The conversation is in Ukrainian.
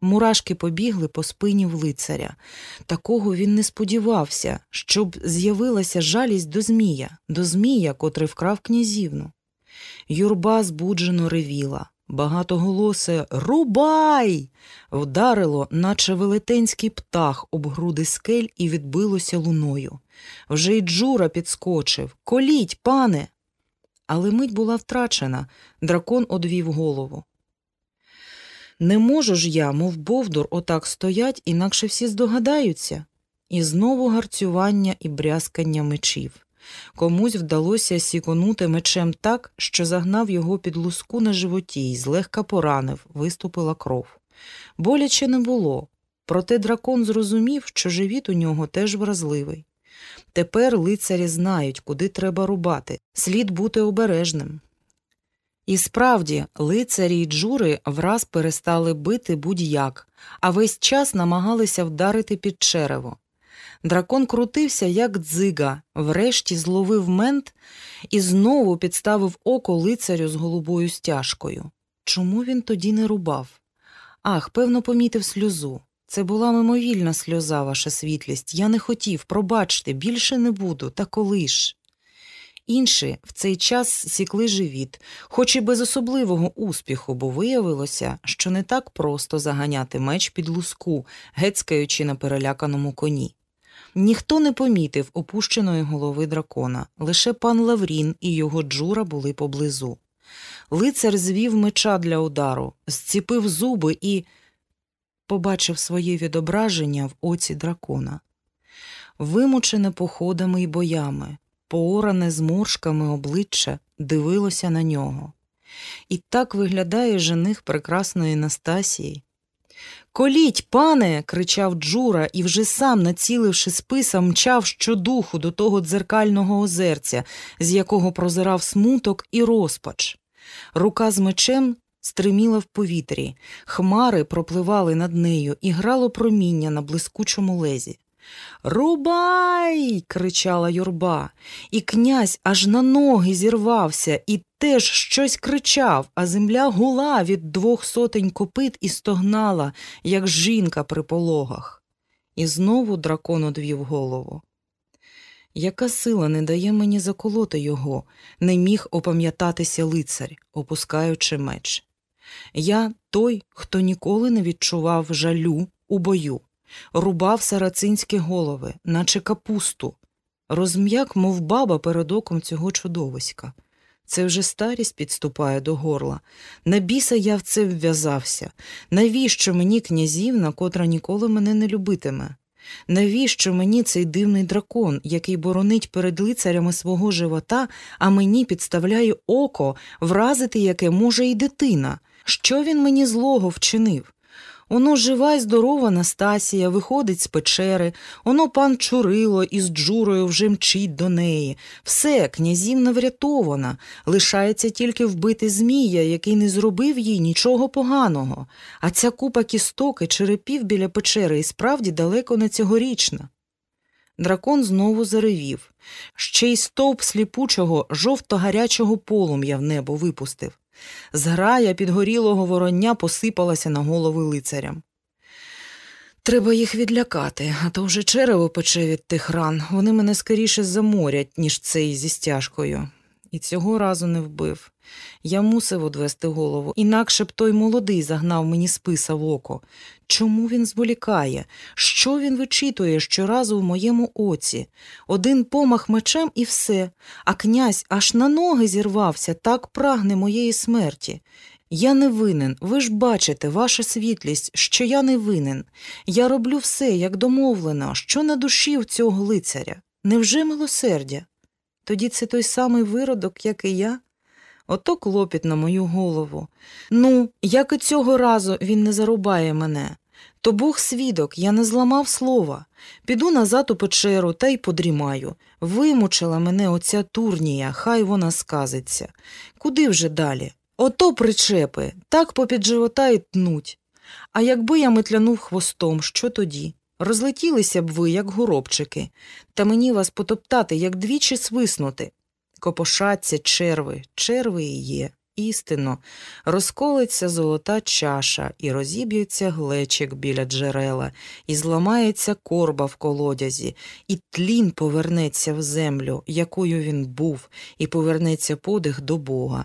Мурашки побігли по спині в лицаря. Такого він не сподівався, щоб з'явилася жалість до Змія, до Змія, котрий вкрав князівну. Юрба збуджено ревіла. Багатоголосе Рубай! вдарило, наче велетенський птах об груди скель і відбилося луною. Вже й Джура підскочив. Коліть, пане. Але мить була втрачена. Дракон одвів голову. Не можу ж я, мов бовдур, отак стоять, інакше всі здогадаються. І знову гарцювання і брязкання мечів. Комусь вдалося сіконути мечем так, що загнав його під луску на животі і злегка поранив, виступила кров. Боляче не було, проте дракон зрозумів, що живіт у нього теж вразливий. Тепер лицарі знають, куди треба рубати, слід бути обережним. І справді, лицарі й джури враз перестали бити будь-як, а весь час намагалися вдарити під черево. Дракон крутився, як дзига, врешті зловив мент і знову підставив око лицарю з голубою стяжкою. Чому він тоді не рубав? Ах, певно, помітив сльозу. Це була мимовільна сльоза, ваша світлість. Я не хотів, пробачте, більше не буду, та коли ж. Інші в цей час сікли живіт, хоч і без особливого успіху, бо виявилося, що не так просто заганяти меч під луску, гецькаючи на переляканому коні. Ніхто не помітив опущеної голови дракона, лише пан Лаврін і його джура були поблизу. Лицар звів меча для удару, зціпив зуби і побачив своє відображення в оці дракона. Вимучене походами й боями, пооране зморшками обличчя дивилося на нього. І так виглядає жених прекрасної Настасії. Коліть, пане. кричав Джура і вже сам, націливши списа, мчав щодуху до того дзеркального озерця, з якого прозирав смуток і розпач. Рука з мечем стриміла в повітрі, хмари пропливали над нею і грало проміння на блискучому лезі. Рубай. кричала юрба, і князь аж на ноги зірвався і теж щось кричав, а земля гула від двох сотень копит і стогнала, як жінка при пологах. І знову дракон одвів голову. Яка сила не дає мені заколоти його, не міг опам'ятатися лицар, опускаючи меч. Я той, хто ніколи не відчував жалю у бою рубав сарацинські голови, наче капусту, розм'як, мов баба перед оком цього чудовиська. Це вже старість підступає до горла. На біса я в це вв'язався. Навіщо мені князівна, котра ніколи мене не любитиме? Навіщо мені цей дивний дракон, який боронить перед лицарями свого живота, а мені підставляє око, вразити яке може й дитина? Що він мені злого вчинив? Оно жива й здорова Настасія виходить з печери, оно пан Чурило із Джурою вже мчить до неї. Все, князівна врятована, лишається тільки вбити Змія, який не зробив їй нічого поганого. А ця купа кісток і черепів біля печери і справді далеко не цьогорічна. Дракон знову заревів. Ще й стовп сліпучого, жовто гарячого полум'я в небо випустив. Зграя підгорілого вороння посипалася на голови лицарям. Треба їх відлякати, а то вже черево пече від тих ран. Вони мене скоріше заморять, ніж цей зі стяжкою. І цього разу не вбив. Я мусив одвести голову, інакше б той молодий загнав мені списа в око. Чому він зволікає? Що він вичитує щоразу в моєму оці? Один помах мечем і все, а князь аж на ноги зірвався, так прагне моєї смерті. Я не винен, ви ж бачите, ваша світлість, що я не винен. Я роблю все, як домовлено, що на душі в цього лицаря. Невже милосердя? Тоді це той самий виродок, як і я. Ото клопіт на мою голову. Ну, як і цього разу він не зарубає мене. То Бог свідок, я не зламав слова. Піду назад у печеру та й подрімаю. Вимучила мене оця турнія, хай вона сказиться. Куди вже далі? Ото причепи, так попід живота й тнуть. А якби я метлянув хвостом, що тоді? Розлетілися б ви, як горобчики, та мені вас потоптати, як двічі свиснути. Копошаться черви, черви і є. істинно, розколиться золота чаша, і розіб'ється глечик біля джерела, і зламається корба в колодязі, і тлін повернеться в землю, якою він був, і повернеться подих до Бога,